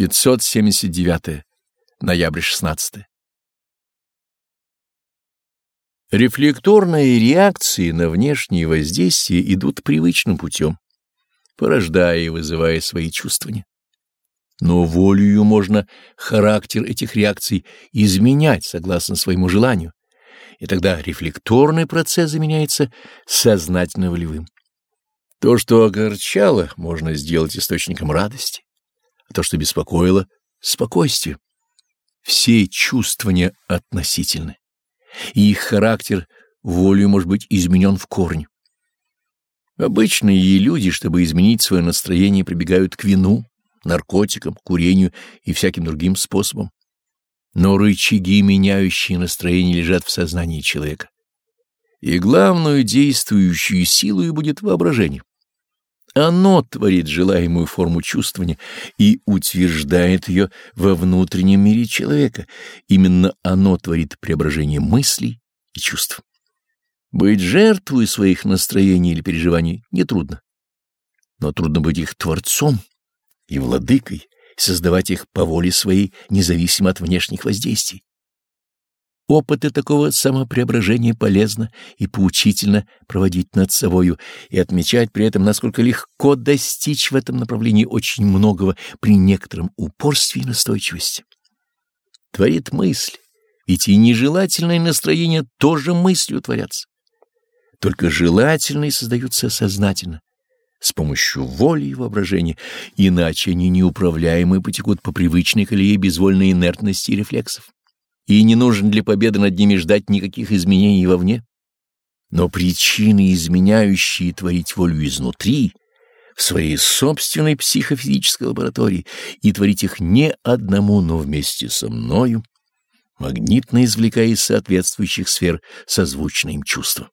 579. Ноябрь 16. Рефлекторные реакции на внешние воздействия идут привычным путем, порождая и вызывая свои чувствования. Но волею можно характер этих реакций изменять согласно своему желанию, и тогда рефлекторный процесс заменяется сознательно-волевым. То, что огорчало, можно сделать источником радости, то, что беспокоило — спокойствие. Все чувствования относительны, и их характер волею может быть изменен в корне. Обычные люди, чтобы изменить свое настроение, прибегают к вину, наркотикам, курению и всяким другим способам. Но рычаги, меняющие настроение, лежат в сознании человека. И главную действующую силой будет воображение. Оно творит желаемую форму чувствования и утверждает ее во внутреннем мире человека. Именно оно творит преображение мыслей и чувств. Быть жертвой своих настроений или переживаний нетрудно. Но трудно быть их творцом и владыкой, создавать их по воле своей, независимо от внешних воздействий. Опыты такого самопреображения полезно и поучительно проводить над собою и отмечать при этом, насколько легко достичь в этом направлении очень многого при некотором упорстве и настойчивости. Творит мысль, ведь и нежелательные настроения тоже мыслью творятся. Только желательные создаются сознательно, с помощью воли и воображения, иначе они неуправляемые потекут по привычной колее безвольной инертности и рефлексов и не нужно для победы над ними ждать никаких изменений вовне. Но причины, изменяющие творить волю изнутри, в своей собственной психофизической лаборатории, и творить их не одному, но вместе со мною, магнитно извлекая из соответствующих сфер созвучные им чувства.